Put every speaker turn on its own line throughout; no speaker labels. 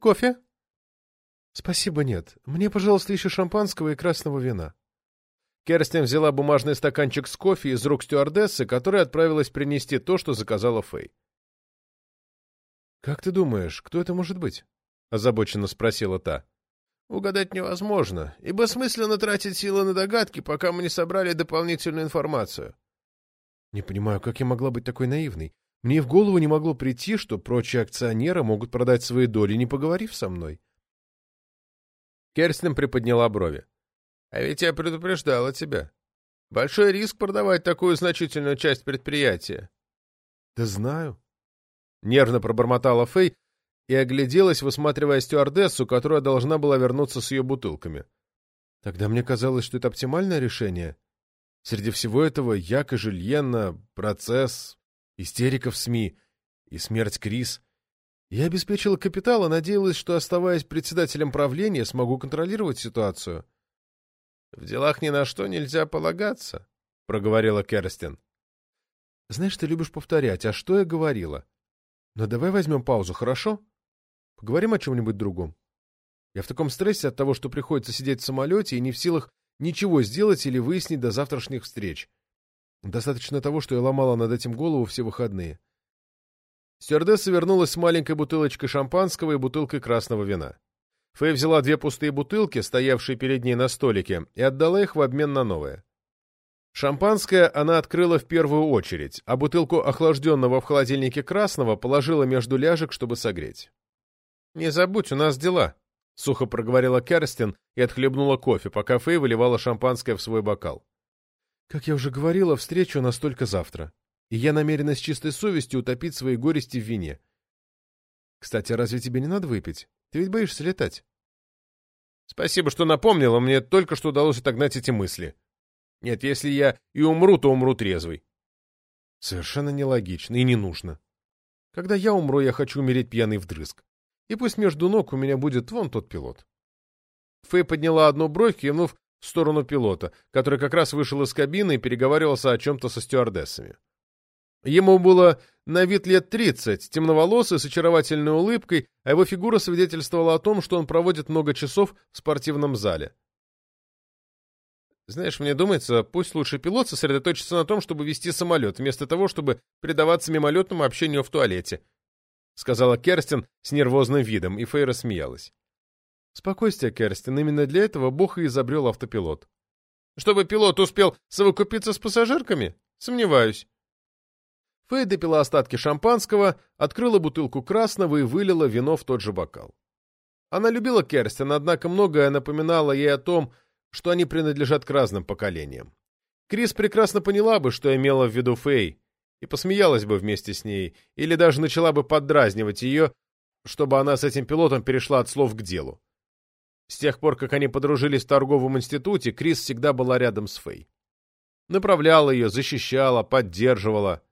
Кофе?»
«Спасибо, нет. Мне, пожалуйста, еще шампанского и красного вина».
Керстин взяла бумажный стаканчик с кофе из рук стюардессы, которая отправилась принести то, что заказала Фэй.
«Как ты думаешь, кто это может быть?» — озабоченно спросила та.
«Угадать невозможно, и бессмысленно тратить силы на догадки, пока мы не собрали дополнительную информацию».
«Не понимаю, как я могла быть такой наивной. Мне в голову не могло прийти, что прочие акционеры могут продать свои доли, не поговорив со мной».
Керстин приподняла брови. «А ведь я предупреждала тебя. Большой риск продавать такую значительную часть предприятия».
«Да знаю», —
нервно пробормотала Фэй и огляделась, высматривая стюардессу, которая должна была вернуться с ее бутылками.
«Тогда мне казалось, что это оптимальное решение. Среди всего этого Як и Жильенна, процесс, истерика в СМИ и смерть Крис. Я обеспечила капитал и надеялась, что, оставаясь председателем правления, смогу контролировать ситуацию».
«В делах ни на что нельзя полагаться», — проговорила Керстин.
«Знаешь, ты любишь повторять, а что я говорила?» Но давай возьмем паузу, хорошо? Поговорим о чем-нибудь другом. Я в таком стрессе от того, что приходится сидеть в самолете и не в силах ничего сделать или выяснить до завтрашних встреч. Достаточно того, что я ломала над этим голову все выходные.
Стюардесса вернулась с маленькой бутылочкой шампанского и бутылкой красного вина. Фэй взяла две пустые бутылки, стоявшие перед ней на столике, и отдала их в обмен на новые. Шампанское она открыла в первую очередь, а бутылку охлажденного в холодильнике красного положила между ляжек, чтобы согреть. «Не забудь, у нас дела», — сухо проговорила Керстин и отхлебнула кофе, пока Фэй выливала шампанское в свой бокал.
«Как я уже говорила, встреча у нас только завтра, и я намерена с чистой совестью утопить свои горести в вине. Кстати, разве тебе не надо выпить? Ты ведь боишься летать?»
«Спасибо, что напомнила, мне только что удалось отогнать эти мысли», нет, если я и умру, то умру трезвый.
Совершенно нелогично и не нужно. Когда я умру, я хочу умереть пьяный вдрызг. И пусть между ног у меня будет вон тот пилот.
Фэй подняла одну бровь, кивнув в сторону пилота, который как раз вышел из кабины и переговаривался о чем-то со стюардессами. Ему было на вид лет тридцать, темноволосый, с очаровательной улыбкой, а его фигура свидетельствовала о том, что он проводит много часов в спортивном зале. Знаешь, мне думается, пусть лучше пилот сосредоточится на том, чтобы вести самолет, вместо того, чтобы предаваться мимолетному общению в туалете», — сказала Керстин с нервозным видом, и Фейра смеялась.
«Спокойствие, Керстин, именно для этого Бог и изобрел автопилот».
«Чтобы пилот успел совокупиться с пассажирками? Сомневаюсь». Фэй допила остатки шампанского, открыла бутылку красного и вылила вино в тот же бокал. Она любила Керстин, однако многое напоминало ей о том, что они принадлежат к разным поколениям. Крис прекрасно поняла бы, что имела в виду Фэй, и посмеялась бы вместе с ней, или даже начала бы поддразнивать ее, чтобы она с этим пилотом перешла от слов к делу. С тех пор, как они подружились в торговом институте, Крис всегда была рядом с Фэй. Направляла ее, защищала, поддерживала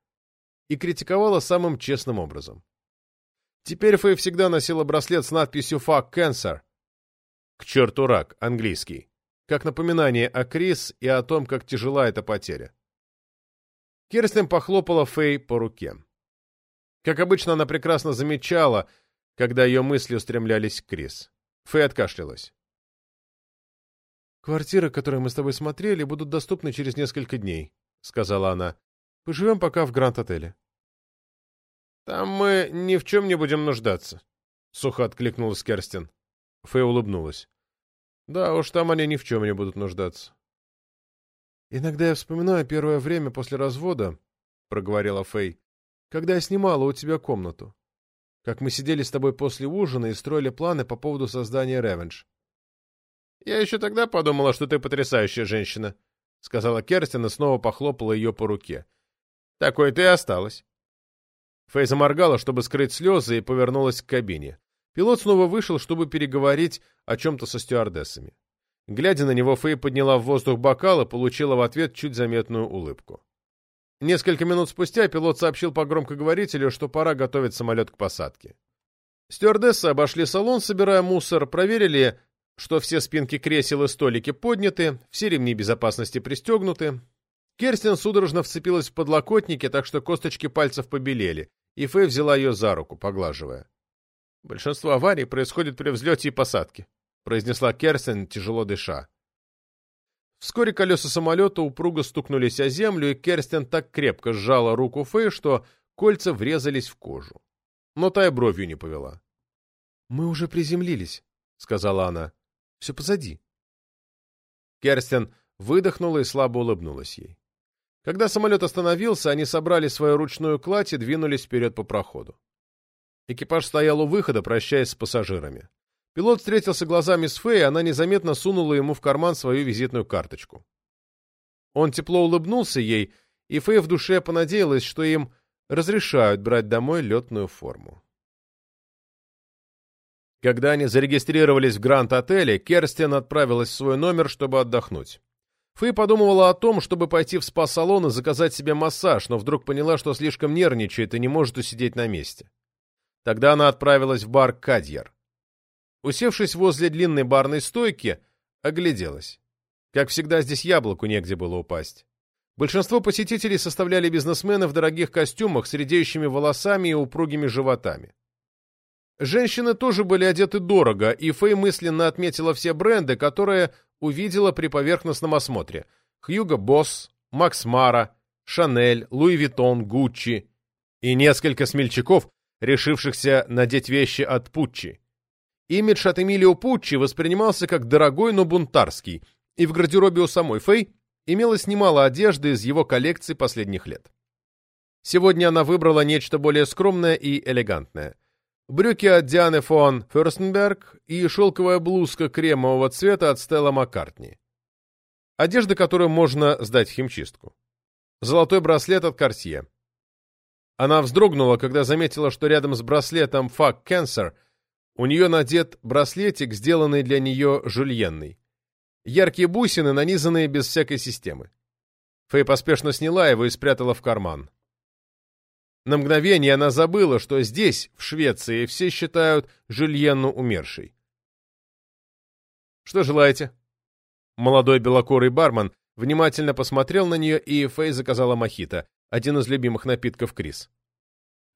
и критиковала самым честным образом. Теперь Фэй всегда носила браслет с надписью «Fuck Cancer». К черту рак, английский как напоминание о Крис и о том, как тяжела эта потеря. Кирстен похлопала Фэй по руке. Как обычно, она прекрасно замечала, когда ее мысли устремлялись к Крис. Фэй откашлялась.
«Квартиры, которые мы с тобой смотрели, будут доступны через несколько дней», — сказала она. «Поживем пока в Гранд-отеле».
«Там мы ни в чем не будем нуждаться», — сухо откликнулась Керстин. Фэй улыбнулась. Да уж, там они ни в чем не будут нуждаться.
«Иногда я вспоминаю первое время после развода», — проговорила Фэй, — «когда я снимала у тебя комнату. Как мы сидели с тобой после ужина и строили планы по поводу создания Ревенж».
«Я еще тогда подумала, что ты потрясающая женщина», — сказала Керстин и снова похлопала ее по руке. «Такой ты и осталась». Фэй заморгала, чтобы скрыть слезы, и повернулась к кабине. Пилот снова вышел, чтобы переговорить о чем-то со стюардессами. Глядя на него, Фэй подняла в воздух бокал и получила в ответ чуть заметную улыбку. Несколько минут спустя пилот сообщил по громкоговорителю, что пора готовить самолет к посадке. Стюардессы обошли салон, собирая мусор, проверили, что все спинки кресел и столики подняты, все ремни безопасности пристегнуты. Керстин судорожно вцепилась в подлокотники, так что косточки пальцев побелели, и Фэй взяла ее за руку, поглаживая. Большинство аварий происходит при взлете и посадке, произнесла Керстен, тяжело дыша. Вскоре колеса самолета упруго стукнулись о землю, и Керстен так крепко сжала руку Фэй, что кольца врезались в кожу. Но та и бровью не повела. — Мы уже приземлились, — сказала она. — Все позади. Керстен выдохнула и слабо улыбнулась ей. Когда самолет остановился, они собрали свою ручную кладь и двинулись вперед по проходу. Экипаж стоял у выхода, прощаясь с пассажирами. Пилот встретился глазами с Фэй, и она незаметно сунула ему в карман свою визитную карточку. Он тепло улыбнулся ей, и Фэй в душе понадеялась, что им разрешают брать домой летную форму. Когда они зарегистрировались в Гранд-отеле, Керстен отправилась в свой номер, чтобы отдохнуть. Фэй подумывала о том, чтобы пойти в спа-салон и заказать себе массаж, но вдруг поняла, что слишком нервничает и не может усидеть на месте. Тогда она отправилась в бар «Кадьер». Усевшись возле длинной барной стойки, огляделась. Как всегда, здесь яблоку негде было упасть. Большинство посетителей составляли бизнесмены в дорогих костюмах с редеющими волосами и упругими животами. Женщины тоже были одеты дорого, и Фэй мысленно отметила все бренды, которые увидела при поверхностном осмотре. Хьюго Босс, Макс Мара, Шанель, Луи Виттон, Гуччи и несколько смельчаков, решившихся надеть вещи от Пуччи. Имидж от Эмилио Пуччи воспринимался как дорогой, но бунтарский, и в гардеробе у самой Фэй имелось немало одежды из его коллекции последних лет. Сегодня она выбрала нечто более скромное и элегантное. Брюки от Дианы фон Ферстенберг и шелковая блузка кремового цвета от Стелла Маккартни. Одежда, которую можно сдать в химчистку. Золотой браслет от Cartier. Она вздрогнула, когда заметила, что рядом с браслетом Fuck Cancer у нее надет браслетик, сделанный для нее жульенной. Яркие бусины, нанизанные без всякой системы. Фэй поспешно сняла его и спрятала в карман. На мгновение она забыла, что здесь, в Швеции, все считают Жюльенну умершей. «Что желаете?» Молодой белокорый бармен внимательно посмотрел на нее, и Фэй заказала мохито, один из любимых напитков Крис.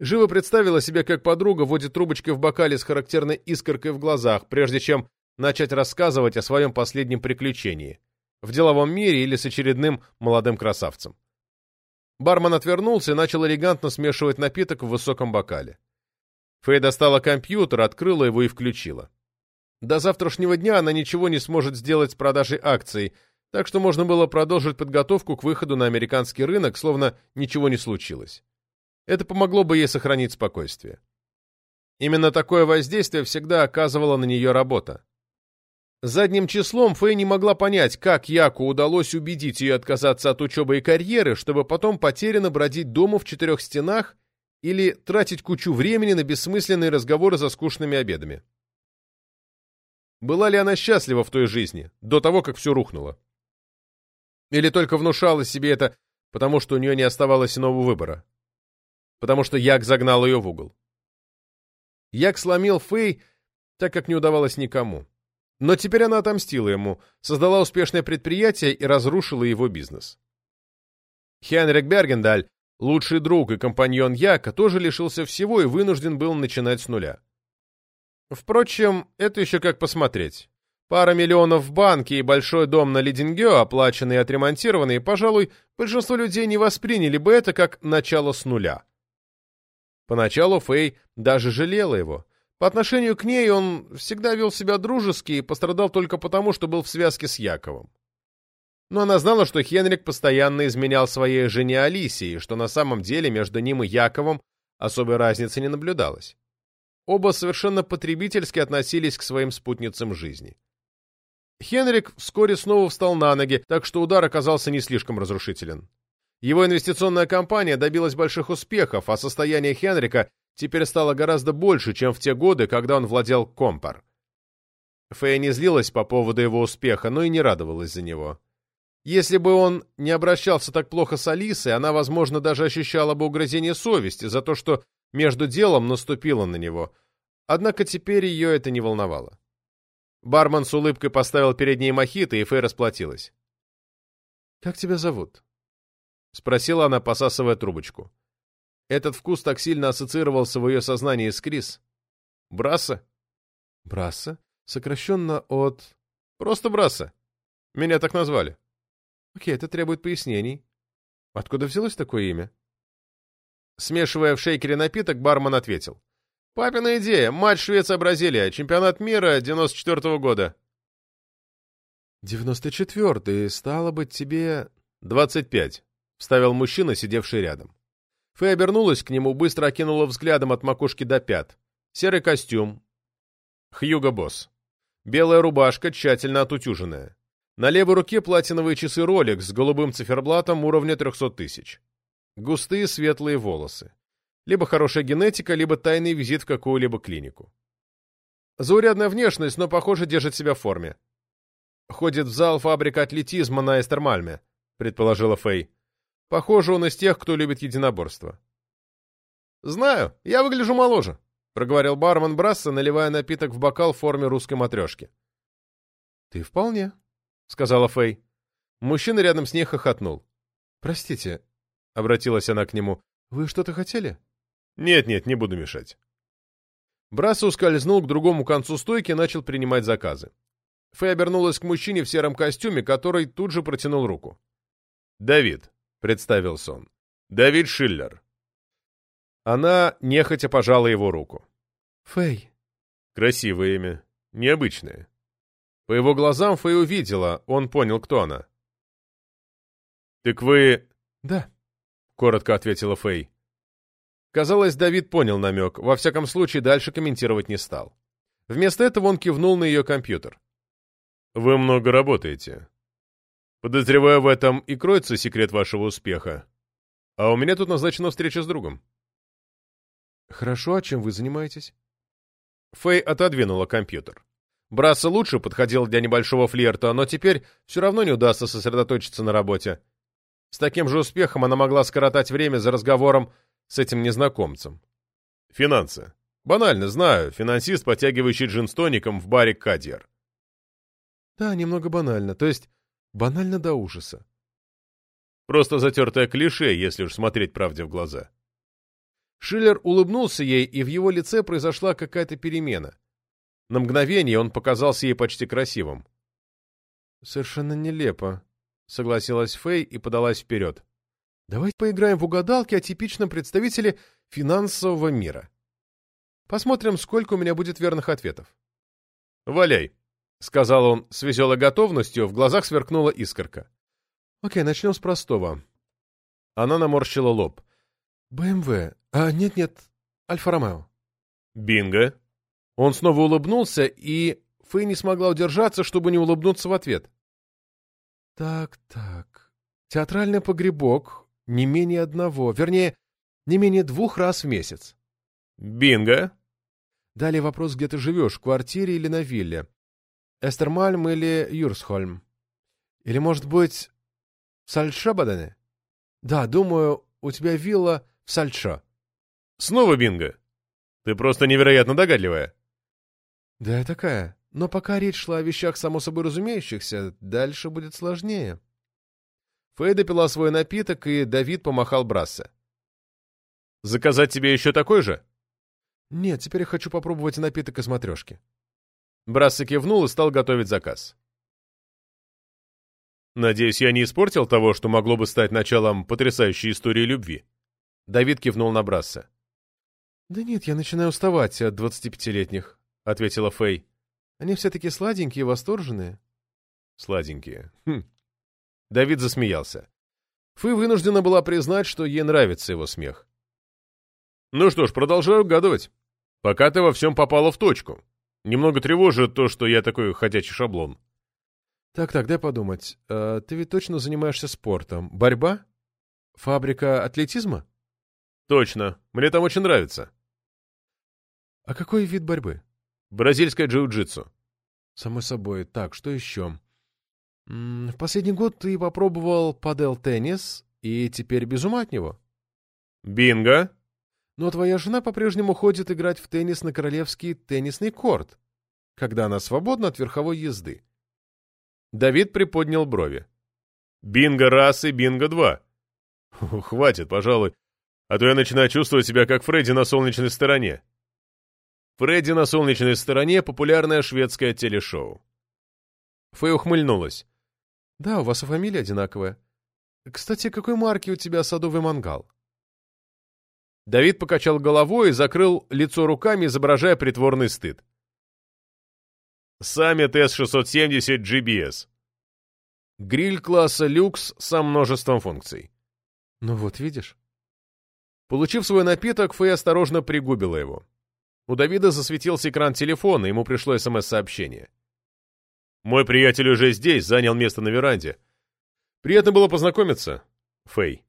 Живо представила себе, как подруга водит трубочкой в бокале с характерной искоркой в глазах, прежде чем начать рассказывать о своем последнем приключении. В деловом мире или с очередным молодым красавцем. Бармен отвернулся и начал элегантно смешивать напиток в высоком бокале. Фэй достала компьютер, открыла его и включила. До завтрашнего дня она ничего не сможет сделать с продажей акций, так что можно было продолжить подготовку к выходу на американский рынок, словно ничего не случилось. Это помогло бы ей сохранить спокойствие. Именно такое воздействие всегда оказывала на нее работа. Задним числом Фэй не могла понять, как Яку удалось убедить ее отказаться от учебы и карьеры, чтобы потом потерянно бродить дома в четырех стенах или тратить кучу времени на бессмысленные разговоры за скучными обедами. Была ли она счастлива в той жизни, до того, как все рухнуло? Или только внушала себе это, потому что у нее не оставалось иного выбора? Потому что Як загнал ее в угол. Як сломил Фэй, так как не удавалось никому. Но теперь она отомстила ему, создала успешное предприятие и разрушила его бизнес. Хенрик Бергендаль, лучший друг и компаньон Яка, тоже лишился всего и вынужден был начинать с нуля. Впрочем, это еще как посмотреть. Пара миллионов в банке и большой дом на Лидингё, оплаченный и отремонтированный, пожалуй, большинство людей не восприняли бы это как начало с нуля. Поначалу Фэй даже жалела его. По отношению к ней он всегда вел себя дружески и пострадал только потому, что был в связке с Яковом. Но она знала, что Хенрик постоянно изменял своей жене Алисии, что на самом деле между ним и Яковом особой разницы не наблюдалось. Оба совершенно потребительски относились к своим спутницам жизни. Хенрик вскоре снова встал на ноги, так что удар оказался не слишком разрушителен. Его инвестиционная компания добилась больших успехов, а состояние Хенрика теперь стало гораздо больше, чем в те годы, когда он владел Компар. Фея не злилась по поводу его успеха, но и не радовалась за него. Если бы он не обращался так плохо с Алисой, она, возможно, даже ощущала бы угрызение совести за то, что между делом наступила на него. Однако теперь ее это не волновало. Бармен с улыбкой поставил перед ней мохито, и Фэй расплатилась. «Как тебя зовут?» — спросила она, посасывая трубочку. Этот вкус так сильно ассоциировался в ее сознании с Крис. Брасса.
Брасса? Сокращенно от...
Просто Брасса. Меня так назвали.
Окей, это требует пояснений. Откуда взялось такое имя?
Смешивая в шейкере напиток, бармен ответил. «Папина идея. Матч Швеция-Бразилия. Чемпионат мира 94-го года».
«Девяносто четвертый. Стало быть, тебе...»
«Двадцать пять», — вставил мужчина, сидевший рядом. Фэй обернулась к нему, быстро окинула взглядом от макушки до пят. Серый костюм. Хьюго Босс. Белая рубашка, тщательно отутюженная. На левой руке платиновые часы Rolex с голубым циферблатом уровня 300 тысяч. Густые светлые волосы. Либо хорошая генетика, либо тайный визит в какую-либо клинику. Заурядная внешность, но, похоже, держит себя в форме. Ходит в зал фабрика атлетизма на Эстермальме, предположила Фэй. Похоже, он из тех, кто любит единоборство. «Знаю, я выгляжу моложе», — проговорил бармен Брасса, наливая напиток в бокал в форме русской матрешки.
«Ты вполне», —
сказала Фэй. Мужчина рядом с ней хохотнул.
«Простите», — обратилась она к нему, — «вы что-то хотели?»
«Нет-нет, не буду мешать». Брасса ускользнул к другому концу стойки и начал принимать заказы. Фэй обернулась к мужчине в сером костюме, который тут же протянул руку. «Давид», — представился он. «Давид Шиллер». Она нехотя пожала его руку.
«Фэй».
Красивое имя. Необычное. По его глазам Фэй увидела, он понял, кто она. «Так вы...»
«Да», —
коротко ответила Фэй. Казалось, Давид понял намек, во всяком случае дальше комментировать не стал. Вместо этого он кивнул на ее компьютер. «Вы много работаете. Подозреваю, в этом и кроется секрет вашего успеха. А у меня тут назначена встреча с другом».
«Хорошо, а чем вы занимаетесь?»
Фэй отодвинула компьютер. Брасса лучше подходил для небольшого флирта, но теперь все равно не удастся сосредоточиться на работе. С таким же успехом она могла скоротать время за разговором с этим незнакомцем. Финансы. Банально, знаю, финансист, подтягивающий джин с тоником в баре Кадьер.
Да, немного банально, то есть банально до ужаса.
Просто затертое клише, если уж смотреть правде в глаза. Шиллер улыбнулся ей, и в его лице произошла какая-то перемена. На мгновение он показался ей почти красивым.
«Совершенно нелепо», — согласилась Фэй и подалась вперед. «Давайте поиграем в угадалки о типичном представителе финансового мира. Посмотрим, сколько у меня будет верных ответов».
«Валяй», — сказал он с веселой готовностью, в глазах сверкнула искорка.
«Окей, начнем с простого».
Она наморщила лоб.
«БМВ. А, нет-нет, Альфа-Ромео».
«Бинго». Он снова улыбнулся, и Фэй не смогла удержаться, чтобы не улыбнуться в ответ.
«Так-так. Театральный погребок не менее одного, вернее, не менее двух раз в месяц».
«Бинго».
Далее вопрос, где ты живешь, в квартире или на вилле. Эстермальм или Юрсхольм? Или, может быть, в Сальшабадене? Да, думаю, у тебя вилла в Сальшо.
Снова бинго. Ты просто невероятно догадливая.
Да, я такая. Но пока речь шла о вещах само собой разумеющихся, дальше будет сложнее.
Фэй допила свой напиток, и Давид помахал Брассе. «Заказать тебе еще такой же?»
«Нет, теперь я хочу попробовать напиток из матрешки».
Брассе кивнул и стал готовить заказ. «Надеюсь, я не испортил того, что могло бы стать началом потрясающей истории любви?» Давид кивнул на Брассе.
«Да нет, я начинаю уставать от двадцатипятилетних», — ответила Фэй. «Они все таки сладенькие и восторженные».
«Сладенькие. Хм». Давид засмеялся. Фэй вынуждена была признать, что ей нравится его смех. «Ну что ж, продолжаю угадывать. Пока ты во всем попала в точку. Немного тревожит то, что я такой ходячий шаблон».
«Так-так, дай подумать. А, ты ведь точно занимаешься спортом. Борьба? Фабрика атлетизма?»
«Точно. Мне там очень нравится».
«А какой вид борьбы?»
«Бразильское джиу-джитсу».
«Само собой. Так, что еще?» М -м, «В последний год ты попробовал падел-теннис, и теперь без ума от него».
«Бинго!»
«Но твоя жена по-прежнему ходит играть в теннис на королевский теннисный корт, когда она свободна от верховой езды».
Давид приподнял брови. «Бинго раз и бинго два». «Хватит, пожалуй, а то я начинаю чувствовать себя как Фредди на солнечной стороне». Фредди на солнечной стороне — популярное шведское телешоу. Фэй ухмыльнулась.
Да, у вас и фамилия одинаковая. Кстати, какой марки у тебя садовый мангал?
Давид покачал головой и закрыл лицо руками, изображая притворный стыд. Саммит S670 GBS. Гриль класса люкс со множеством функций.
Ну вот, видишь.
Получив свой напиток, Фэй осторожно пригубила его. У Давида засветился экран телефона, ему пришло СМС-сообщение. «Мой приятель уже здесь, занял место на веранде. Приятно было познакомиться, Фэй».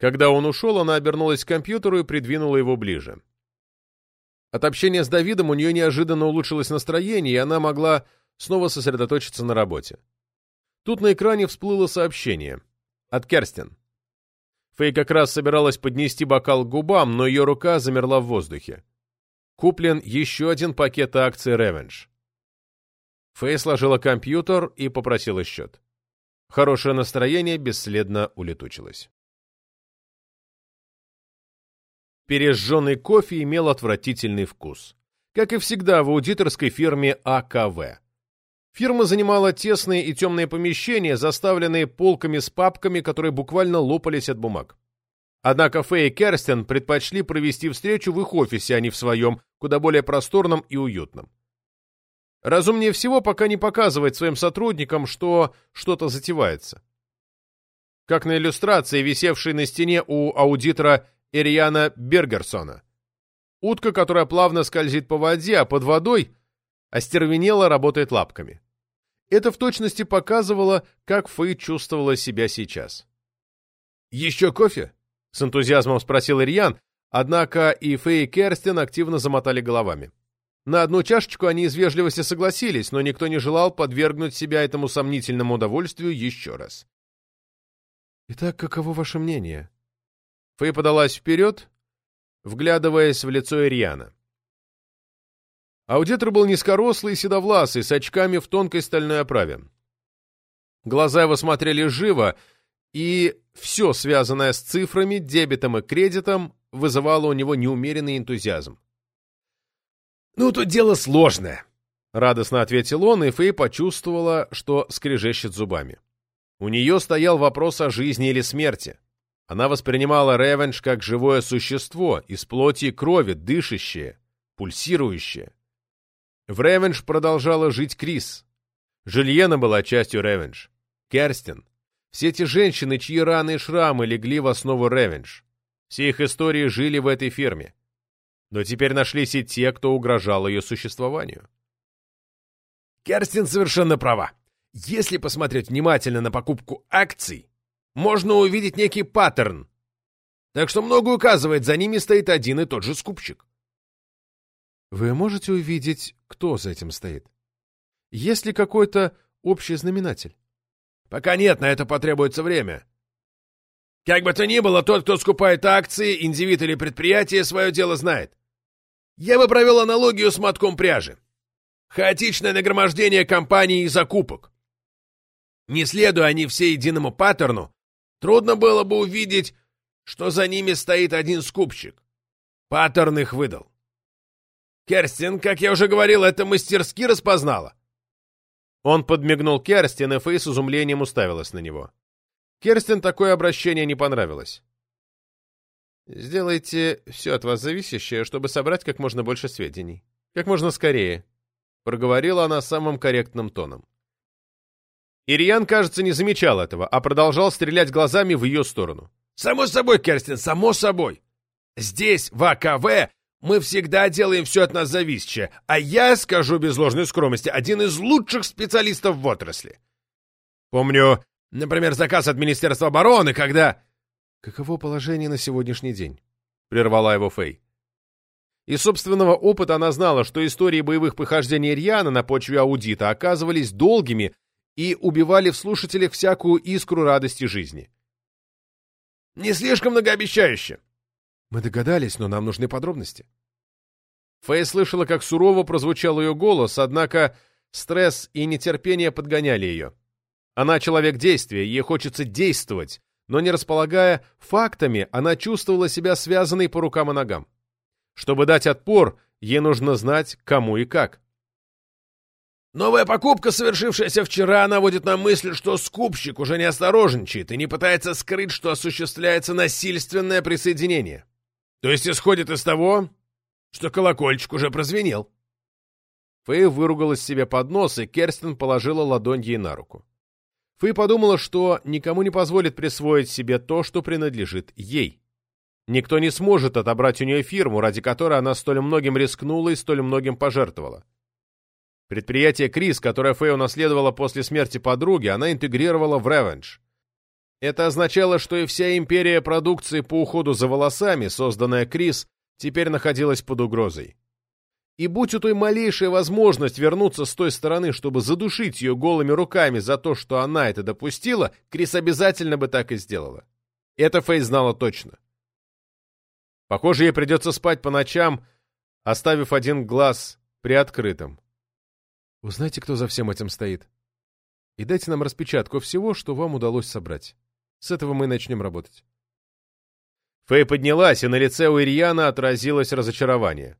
Когда он ушел, она обернулась к компьютеру и придвинула его ближе. От общения с Давидом у нее неожиданно улучшилось настроение, и она могла снова сосредоточиться на работе. Тут на экране всплыло сообщение. От Керстин. Фэй как раз собиралась поднести бокал к губам, но ее рука замерла в воздухе. Куплен еще один пакет акций Revenge. Фэй сложила компьютер и попросила счет. Хорошее настроение бесследно улетучилось. Пережженный кофе имел отвратительный вкус. Как и всегда в аудиторской фирме АКВ. Фирма занимала тесные и темные помещения, заставленные полками с папками, которые буквально лопались от бумаг. Однако Фэй и Керстен предпочли провести встречу в их офисе, а не в своем, куда более просторном и уютном. Разумнее всего пока не показывать своим сотрудникам, что что-то затевается. Как на иллюстрации, висевшей на стене у аудитора Ириана Бергерсона. Утка, которая плавно скользит по воде, а под водой остервенело работает лапками. Это в точности показывало, как Фэй чувствовала себя сейчас. «Еще кофе?» — с энтузиазмом спросил Ирьян, однако и Фэй и Керстин активно замотали головами. На одну чашечку они из вежливости согласились, но никто не желал подвергнуть себя этому сомнительному удовольствию еще раз.
«Итак, каково ваше мнение?»
Фэй подалась вперед, вглядываясь в лицо Ирьяна. Аудитор был низкорослый и седовласый, с очками в тонкой стальной оправе. Глаза его смотрели живо, и все, связанное с цифрами, дебетом и кредитом, вызывало у него неумеренный энтузиазм. «Ну, тут дело сложное», — радостно ответил он, и Фэй почувствовала, что скрежещет зубами. У нее стоял вопрос о жизни или смерти. Она воспринимала Ревенж как живое существо, из плоти и крови, дышащее, пульсирующее. В Ревенж продолжала жить Крис. Жильена была частью Ревенж. Керстин. Все эти женщины, чьи раны и шрамы легли в основу Ревенж. Все их истории жили в этой фирме. Но теперь нашлись и те, кто угрожал ее существованию. Керстин совершенно права. Если посмотреть внимательно на покупку акций, можно увидеть некий паттерн. Так что много указывает, за ними стоит один и тот же скупщик.
Вы можете увидеть, кто за этим стоит? Есть ли какой-то общий знаменатель?
Пока нет, на это потребуется время. Как бы то ни было, тот, кто скупает акции, индивид или предприятие, свое дело знает. Я бы провел аналогию с мотком пряжи. Хаотичное нагромождение компаний и закупок. Не следуя они все единому паттерну, Трудно было бы увидеть, что за ними стоит один скупщик. Паттерн их выдал. Керстин, как я уже говорил, это мастерски распознала. Он подмигнул Керстин, и Фэй с изумлением уставилась на него. Керстин такое обращение не понравилось. «Сделайте все от вас зависящее, чтобы собрать как можно больше сведений. Как можно скорее», — проговорила она самым корректным тоном. Ириан, кажется, не замечал этого, а продолжал стрелять глазами в ее сторону. «Само собой, Керстин, само собой. Здесь, в АКВ, мы всегда делаем все от нас зависящее, а я, скажу без ложной скромности, один из лучших специалистов в отрасли. Помню, например, заказ от Министерства обороны, когда...»
«Каково положение на сегодняшний день?»
— прервала его Фэй. Из собственного опыта она знала, что истории боевых похождений Ирьяна на почве аудита оказывались долгими и убивали в слушателях всякую искру радости жизни. «Не слишком многообещающе!»
«Мы догадались, но нам нужны подробности».
Фэй слышала, как сурово прозвучал ее голос, однако стресс и нетерпение подгоняли ее. Она человек действия, ей хочется действовать, но не располагая фактами, она чувствовала себя связанной по рукам и ногам. Чтобы дать отпор, Ей нужно знать, кому и как.
Новая покупка, совершившаяся вчера, наводит на мысль, что скупщик уже не и не пытается скрыть, что осуществляется насильственное присоединение. То есть исходит из того, что колокольчик уже прозвенел.
Фэй выругалась себе под нос, и Керстин положила ладонь ей на руку. Фэй подумала, что никому не позволит присвоить себе то, что принадлежит ей. Никто не сможет отобрать у нее фирму, ради которой она столь многим рискнула и столь многим пожертвовала. Предприятие Крис, которое Фэй унаследовала после смерти подруги, она интегрировала в Revenge. Это означало, что и вся империя продукции по уходу за волосами, созданная Крис, теперь находилась под угрозой. И будь у той малейшая возможность вернуться с той стороны, чтобы задушить ее голыми руками за то, что она это допустила, Крис обязательно бы так и сделала. Это Фэй знала точно. Похоже, ей придется спать по ночам, оставив один глаз приоткрытым. Узнайте, кто за всем этим стоит. И дайте нам распечатку всего, что вам удалось собрать. С этого мы начнем работать. Фэй поднялась, и на лице у Ирьяна отразилось разочарование.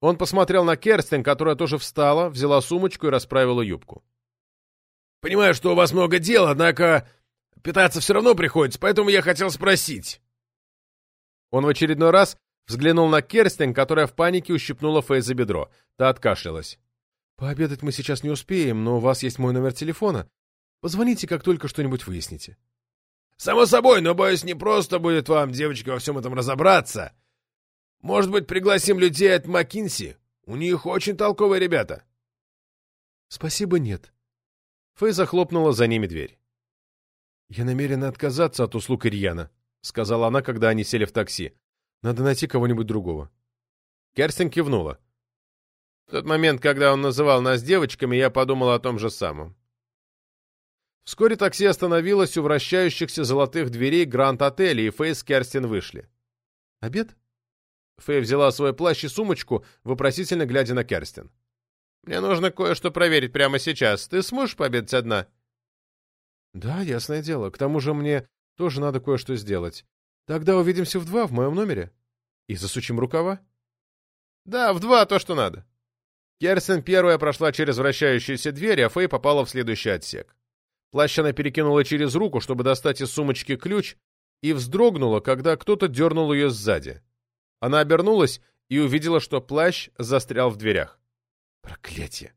Он посмотрел на Керстин, которая тоже встала, взяла сумочку и расправила юбку.
«Понимаю, что у вас много дел, однако питаться все равно приходится, поэтому я хотел спросить».
Он в очередной раз взглянул на Керстин, которая в панике ущипнула Фэй за бедро. Та откашлялась. Пообедать мы сейчас не успеем, но у вас есть мой номер телефона. Позвоните, как только что-нибудь выясните.
Само собой, но, боюсь, не просто будет вам, девочки, во всем этом разобраться. Может быть, пригласим людей от Маккинси? У них очень толковые ребята.
Спасибо, нет. Фэй захлопнула за ними дверь. Я намерена отказаться от услуг Ирьяна, сказала она, когда они сели в такси. Надо найти кого-нибудь другого. Керстин кивнула. В тот момент, когда он называл нас девочками, я подумал о том же самом. Вскоре такси остановилось у вращающихся золотых дверей Гранд-отеля, и Фэй с Керстин вышли. «Обед?» Фэй взяла свой плащ и сумочку, вопросительно глядя на Керстин. «Мне нужно кое-что проверить прямо сейчас. Ты сможешь пообедать одна?» «Да, ясное дело. К тому же мне тоже надо кое-что сделать. Тогда увидимся в два в моем номере. И засучим рукава?» «Да, в два то, что надо». Керсин первая прошла через вращающуюся дверь, а Фэй попала в следующий отсек. Плащ она перекинула через руку, чтобы достать из сумочки ключ, и вздрогнула, когда кто-то дернул ее сзади. Она обернулась и увидела, что плащ застрял в дверях. Проклятие!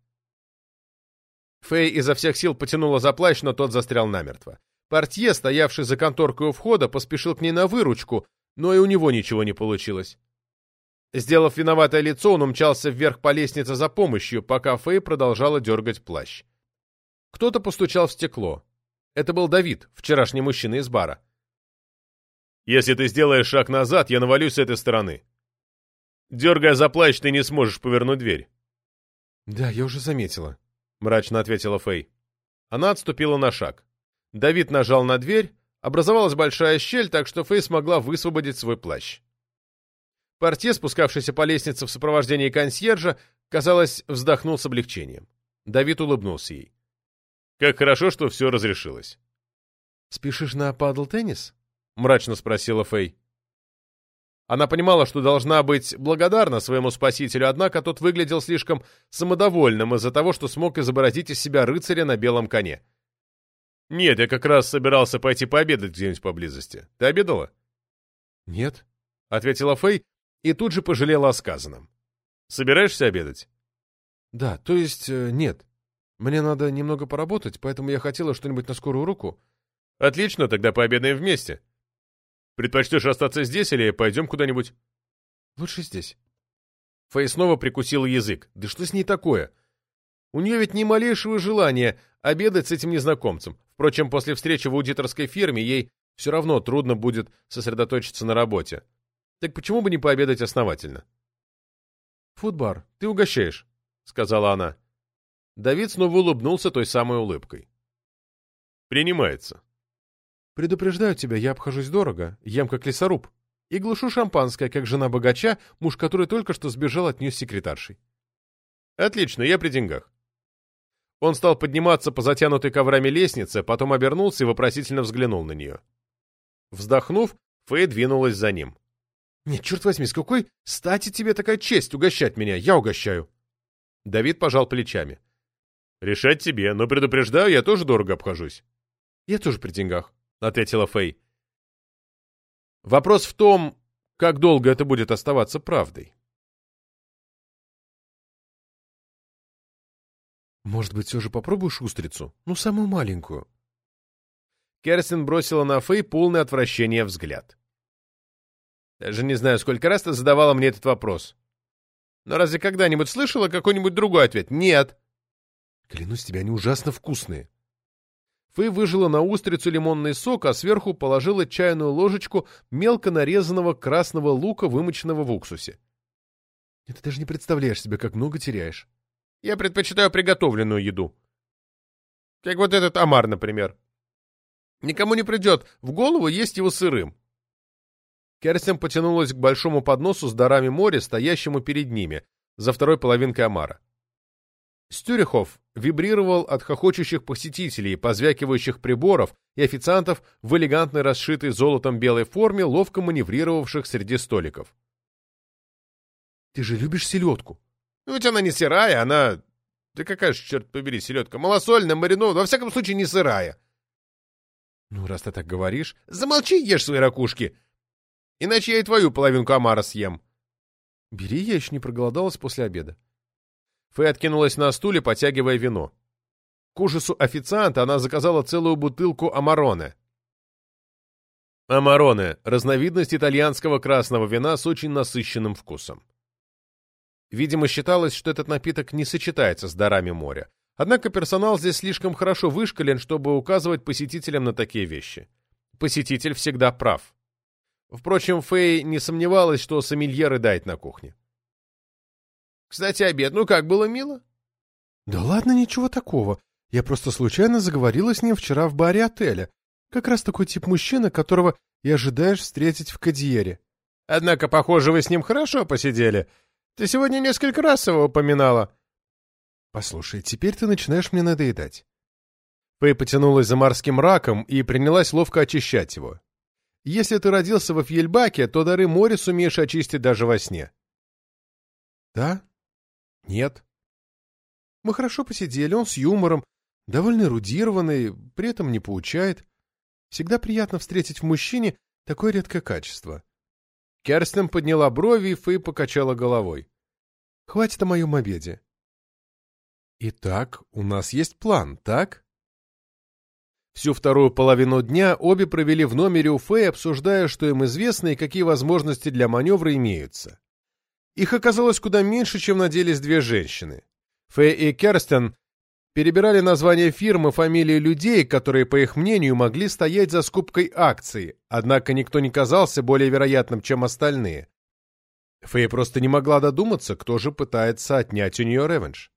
Фэй изо всех сил потянула за плащ, но тот застрял намертво. Портье, стоявший за конторкой у входа, поспешил к ней на выручку, но и у него ничего не получилось. Сделав виноватое лицо, он умчался вверх по лестнице за помощью, пока Фэй продолжала дергать плащ. Кто-то постучал в стекло. Это был Давид, вчерашний мужчина из бара. «Если ты сделаешь шаг назад, я навалюсь с этой стороны. Дергая за плащ, ты не сможешь повернуть дверь». «Да, я уже заметила», — мрачно ответила Фэй. Она отступила на шаг. Давид нажал на дверь, образовалась большая щель, так что Фэй смогла высвободить свой плащ. Портье, спускавшийся по лестнице в сопровождении консьержа, казалось, вздохнул с облегчением. Давид улыбнулся ей. «Как хорошо, что все разрешилось». «Спешишь на падл-теннис?» — мрачно спросила Фэй. Она понимала, что должна быть благодарна своему спасителю, однако тот выглядел слишком самодовольным из-за того, что смог изобразить из себя рыцаря на белом коне. «Нет, я как раз собирался пойти пообедать где-нибудь поблизости. Ты обедала?» «Нет», — ответила Фэй, и тут же пожалела о сказанном. «Собираешься обедать?» «Да, то есть э, нет. Мне надо немного поработать, поэтому я хотела что-нибудь на скорую руку». «Отлично, тогда пообедаем вместе. Предпочтешь остаться здесь или пойдем куда-нибудь?» «Лучше здесь». Фэй снова прикусила язык. «Да что с ней такое?» У нее ведь ни малейшего желания обедать с этим незнакомцем. Впрочем, после встречи в аудиторской фирме ей все равно трудно будет сосредоточиться на работе. Так почему бы не пообедать основательно? «Фудбар, ты угощаешь», — сказала она. Давид снова улыбнулся той самой улыбкой. «Принимается». «Предупреждаю тебя, я обхожусь дорого, ем как лесоруб, и глушу шампанское, как жена богача, муж который только что сбежал от нее с секретаршей». «Отлично, я при деньгах». Он стал подниматься по затянутой коврами лестнице, потом обернулся и вопросительно взглянул на нее. Вздохнув, Фэй двинулась за ним.
Нет, черт возьми, с какой стати тебе такая честь угощать меня? Я угощаю.
Давид пожал плечами. Решать тебе, но предупреждаю, я тоже дорого обхожусь.
Я тоже при деньгах,
ответила Фэй. Вопрос в том, как долго это будет оставаться правдой.
Может быть, все же попробуешь устрицу? Ну, самую маленькую.
Керстин бросила на Фэй полное отвращение взгляд. Даже не знаю, сколько раз ты задавала мне этот вопрос. Но разве когда-нибудь слышала какой-нибудь другой ответ? Нет.
Клянусь тебе, они ужасно вкусные.
Фэй выжила на устрицу лимонный сок, а сверху положила чайную ложечку мелко нарезанного красного лука, вымоченного в уксусе.
Ты даже не представляешь себе, как много теряешь.
Я предпочитаю приготовленную еду. Как вот этот омар, например. Никому не придет в голову есть его сырым. Керстен потянулась к большому подносу с дарами моря, стоящему перед ними, за второй половинкой омара. Стюрихов вибрировал от хохочущих посетителей, позвякивающих приборов и официантов в элегантной расшитой золотом белой форме, ловко маневрировавших среди столиков.
«Ты же любишь селедку?»
«Ну ведь она не сырая, она... Да какая же, черт побери, селедка? Малосольная, маринована, во всяком случае не сырая».
«Ну, раз ты так говоришь...»
«Замолчи, ешь свои ракушки! Иначе я и твою половинку омара съем».
«Бери, я еще не проголодалась после обеда».
Фэй откинулась на стуле, потягивая вино. К ужасу официанта она заказала целую бутылку амароне. Амароне – разновидность итальянского красного вина с очень насыщенным вкусом. Видимо, считалось, что этот напиток не сочетается с дарами моря. Однако персонал здесь слишком хорошо вышкален, чтобы указывать посетителям на такие вещи. Посетитель всегда прав. Впрочем, Фэй не сомневалась, что сомелье рыдает на кухне. Кстати, обед, ну как было мило?
Да ладно, ничего такого. Я просто случайно заговорила с ним вчера в баре отеля. Как раз такой тип мужчины, которого и ожидаешь встретить в Кадьере.
Однако, похоже, вы с ним хорошо посидели. Ты сегодня несколько раз его упоминала.
Послушай, теперь ты начинаешь мне надоедать.
Фэй потянулась за морским раком и принялась ловко очищать его. Если ты родился во Фьельбаке, то дары моря сумеешь очистить даже во сне.
Да? Нет. Мы хорошо посидели, он с юмором, довольно эрудированный, при этом не поучает. Всегда приятно встретить в мужчине такое редкое качество.
Керстен подняла брови, и Фэй покачала головой.
Хватит о моем обеде. Итак, у нас есть план, так?
Всю вторую половину дня обе провели в номере у Фэй, обсуждая, что им известно и какие возможности для маневра имеются. Их оказалось куда меньше, чем надеялись две женщины. Фэй и Керстен перебирали названия фирм и фамилии людей, которые, по их мнению, могли стоять за скупкой акций, однако никто не казался более вероятным, чем остальные. Фэй просто не могла додуматься, кто же пытается отнять у нее ревенш.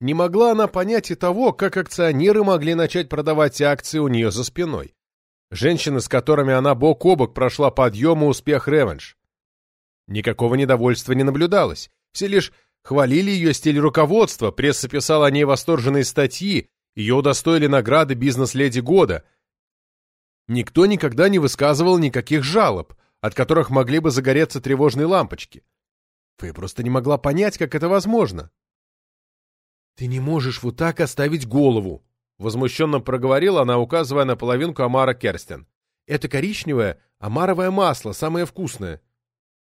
Не могла она понять и того, как акционеры могли начать продавать акции у нее за спиной. Женщины, с которыми она бок о бок прошла подъем и успех ревенш. Никакого недовольства не наблюдалось. Все лишь хвалили ее стиль руководства, пресса писала о ней восторженные статьи, ее удостоили награды «Бизнес-леди года». Никто никогда не высказывал никаких жалоб, от которых могли бы загореться тревожные лампочки. Фэй просто не могла понять, как это возможно. «Ты не можешь вот так оставить голову!» — возмущенно проговорила она, указывая на половинку омара Керстен. «Это коричневое омаровое масло, самое вкусное.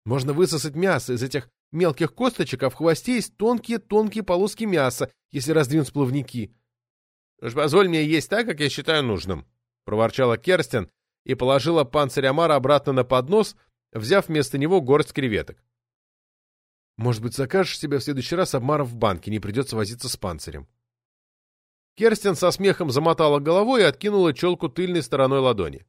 Можно высосать мясо из этих мелких косточек, а в хвосте есть тонкие-тонкие полоски мяса, если раздвинуть плавники. — Уж позволь мне есть так, как я считаю нужным, — проворчала Керстен и положила панцирь омара обратно на поднос, взяв вместо него горсть креветок. — Может быть, закажешь себе в следующий раз обмаров в банке, не придется возиться с панцирем. Керстен со смехом замотала головой и откинула челку тыльной стороной ладони.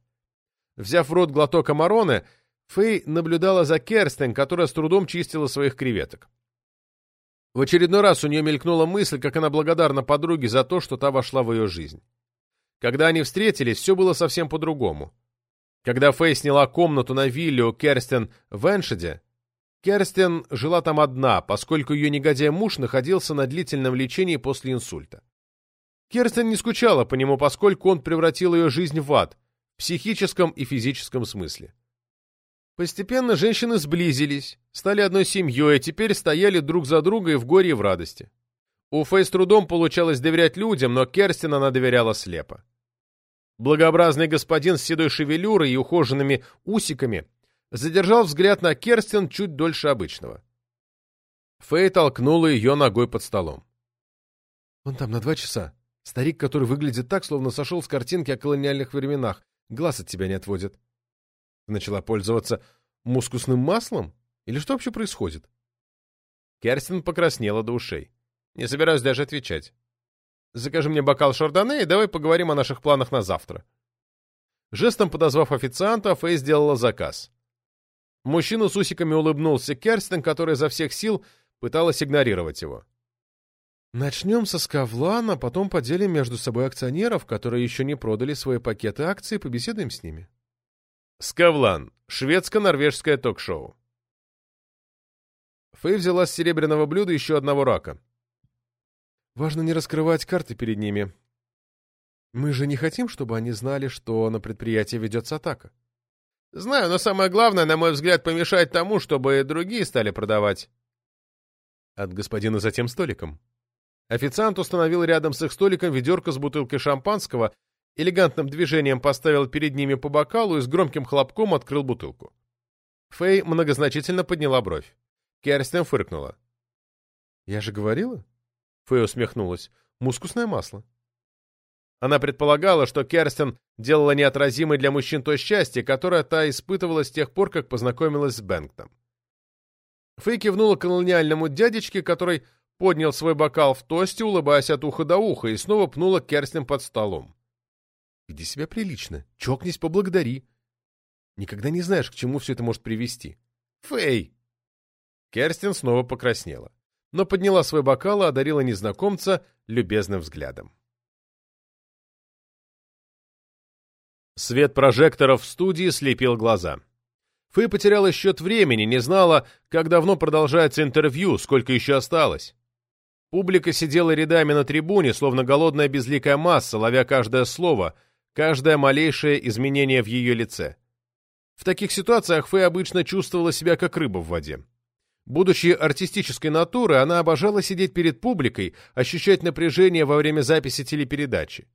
Взяв в рот глоток амароны, Фэй наблюдала за Керстен, которая с трудом чистила своих креветок. В очередной раз у нее мелькнула мысль, как она благодарна подруге за то, что та вошла в ее жизнь. Когда они встретились, все было совсем по-другому. Когда Фэй сняла комнату на вилле у Керстен в Эншеде, Керстен жила там одна, поскольку ее негодяй муж находился на длительном лечении после инсульта. Керстен не скучала по нему, поскольку он превратил ее жизнь в ад, в психическом и физическом смысле. Постепенно женщины сблизились, стали одной семьей, а теперь стояли друг за друга и в горе, и в радости. У Фэй с трудом получалось доверять людям, но Керстин она доверяла слепо. Благообразный господин с седой шевелюрой и ухоженными усиками задержал взгляд на Керстин чуть дольше обычного. Фэй толкнула ее ногой под столом.
«Он там на два часа. Старик, который выглядит так, словно сошел с картинки о колониальных временах. Глаз от тебя не отводит». Начала пользоваться мускусным маслом? Или что вообще происходит?
Керстин покраснела до ушей. Не собираюсь даже отвечать. Закажи мне бокал шардоне и давай поговорим о наших планах на завтра. Жестом подозвав официанта, Фэй сделала заказ. Мужчина с усиками улыбнулся Керстин, которая изо всех сил пыталась игнорировать его.
«Начнем со Скавлана, потом поделим между собой акционеров, которые еще не продали свои пакеты акций, и побеседуем с ними».
Скавлан. Шведско-норвежское ток-шоу. Фэй взяла с серебряного блюда еще одного рака.
Важно не раскрывать карты перед ними. Мы же не хотим, чтобы они знали, что на предприятии ведется атака.
Знаю, но самое главное, на мой взгляд, помешать тому, чтобы другие стали продавать.
От господина за тем столиком.
Официант установил рядом с их столиком ведерко с бутылкой шампанского элегантным движением поставил перед ними по бокалу и с громким хлопком открыл бутылку. Фэй многозначительно подняла бровь. Керстен фыркнула.
«Я же говорила?»
Фэй усмехнулась. «Мускусное масло». Она предполагала, что Керстен делала неотразимой для мужчин то счастье, которое та испытывала с тех пор, как познакомилась с Бэнктом. Фэй кивнула колониальному дядечке, который поднял свой бокал в тосте, улыбаясь от уха до уха, и снова пнула Керстен под столом.
Веди себя прилично. Чокнись, поблагодари. Никогда не знаешь, к чему все это может привести.
Фэй! Керстин снова покраснела, но подняла свой бокал и одарила незнакомца любезным взглядом. Свет прожекторов в студии слепил глаза. Фэй потеряла счет времени, не знала, как давно продолжается интервью, сколько еще осталось. Публика сидела рядами на трибуне, словно голодная безликая масса, ловя каждое слово — каждое малейшее изменение в ее лице. В таких ситуациях Фэй обычно чувствовала себя как рыба в воде. Будучи артистической натурой, она обожала сидеть перед публикой, ощущать напряжение во время записи телепередачи.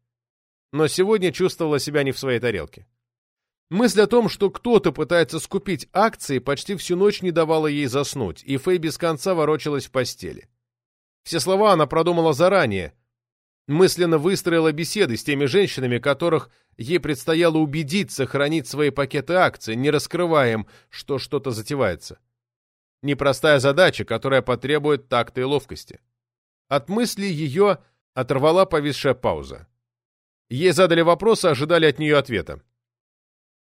Но сегодня чувствовала себя не в своей тарелке. Мысль о том, что кто-то пытается скупить акции, почти всю ночь не давала ей заснуть, и Фэй без конца ворочалась в постели. Все слова она продумала заранее, мысленно выстроила беседы с теми женщинами, которых ей предстояло убедить сохранить свои пакеты акций, не раскрывая что что-то затевается. Непростая задача, которая потребует такта и ловкости. От мысли ее оторвала повисшая пауза. Ей задали вопросы, ожидали от нее ответа.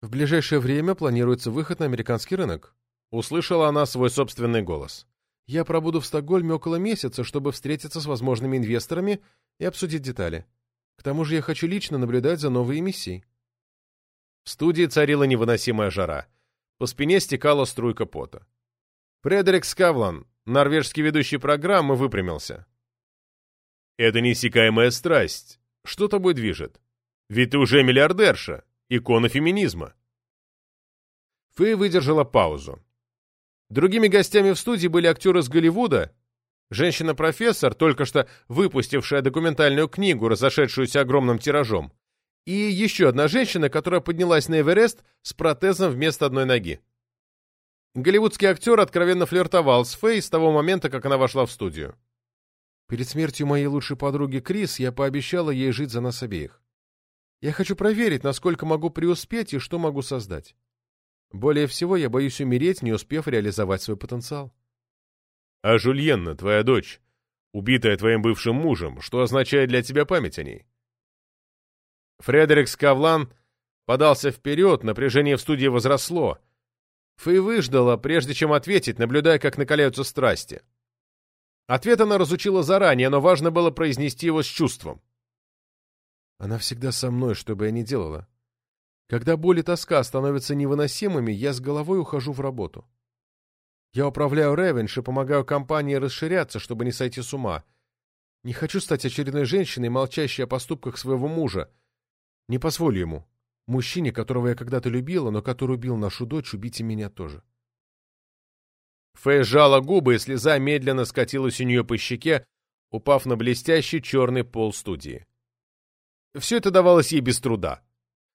«В ближайшее время планируется выход на американский рынок», — услышала она свой собственный голос. «Я пробуду в Стокгольме около месяца, чтобы встретиться с возможными инвесторами и обсудить детали. К тому же я хочу лично наблюдать за новой эмиссией.
В студии царила невыносимая жара. По спине стекала струйка пота. Фредерик Скавлан, норвежский ведущий программы, выпрямился. «Это неиссякаемая страсть. Что тобой движет? Ведь ты уже миллиардерша, икона феминизма». Фэй выдержала паузу. Другими гостями в студии были актеры с Голливуда Женщина-профессор, только что выпустившая документальную книгу, разошедшуюся огромным тиражом, и еще одна женщина, которая поднялась на Эверест с протезом вместо одной ноги. Голливудский актер откровенно флиртовал с Фэй с того момента, как она вошла в студию.
Перед смертью моей лучшей подруги Крис я пообещала ей жить за нас обеих. Я хочу проверить, насколько могу преуспеть и что могу создать. Более всего я боюсь умереть, не успев реализовать свой потенциал.
А Жульенна, твоя дочь, убитая твоим бывшим мужем, что означает для тебя память о ней? Фредерик Скавлан подался вперед, напряжение в студии возросло. Фэй выждала, прежде чем ответить, наблюдая, как накаляются страсти. Ответ она разучила заранее, но важно было произнести его с чувством.
Она всегда со мной, что бы я ни делала. Когда боль и тоска становятся невыносимыми, я с головой ухожу в работу. Я управляю Ревенш и помогаю компании расширяться, чтобы не сойти с ума. Не хочу стать очередной женщиной, молчащей о поступках своего мужа. Не позволю ему. Мужчине, которого я когда-то любила, но который убил нашу дочь, убить и меня тоже.
Фэй сжала губы, и слеза медленно скатилась у нее по щеке, упав на блестящий черный пол студии. Все это давалось ей без труда.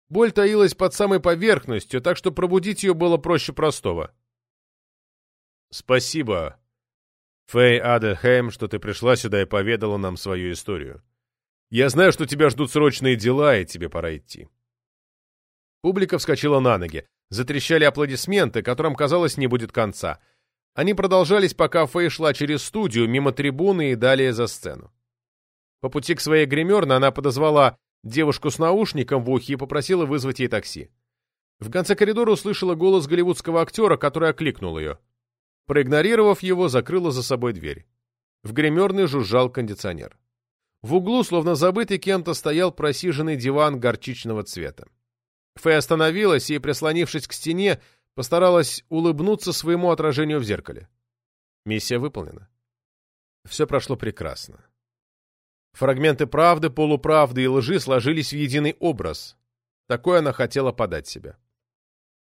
Боль таилась под самой поверхностью, так что пробудить ее было проще простого. «Спасибо, Фэй Адельхейм, что ты пришла сюда и поведала нам свою историю. Я знаю, что тебя ждут срочные дела, и тебе пора идти». Публика вскочила на ноги. Затрещали аплодисменты, которым, казалось, не будет конца. Они продолжались, пока Фэй шла через студию, мимо трибуны и далее за сцену. По пути к своей гримерной она подозвала девушку с наушником в ухе и попросила вызвать ей такси. В конце коридора услышала голос голливудского актера, который окликнул ее. Проигнорировав его, закрыла за собой дверь. В гримерной жужжал кондиционер. В углу, словно забытый кем-то, стоял просиженный диван горчичного цвета. Фэй остановилась и, прислонившись к стене, постаралась улыбнуться своему отражению в зеркале. Миссия выполнена. Все прошло прекрасно. Фрагменты правды, полуправды и лжи сложились в единый образ. Такой она хотела подать себя.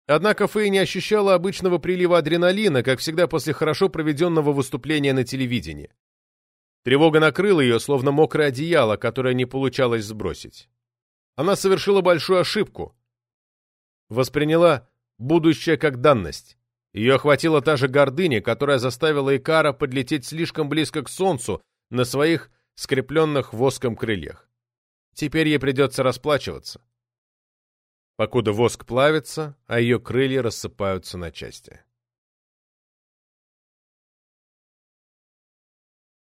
Однако Фэй не ощущала обычного прилива адреналина, как всегда после хорошо проведенного выступления на телевидении. Тревога накрыла ее, словно мокрое одеяло, которое не получалось сбросить. Она совершила большую ошибку. Восприняла будущее как данность. Ее охватила та же гордыня, которая заставила Икара подлететь слишком близко к Солнцу на своих скрепленных воском крыльях. Теперь ей придется расплачиваться. Покуда воск плавится, а ее крылья рассыпаются на части.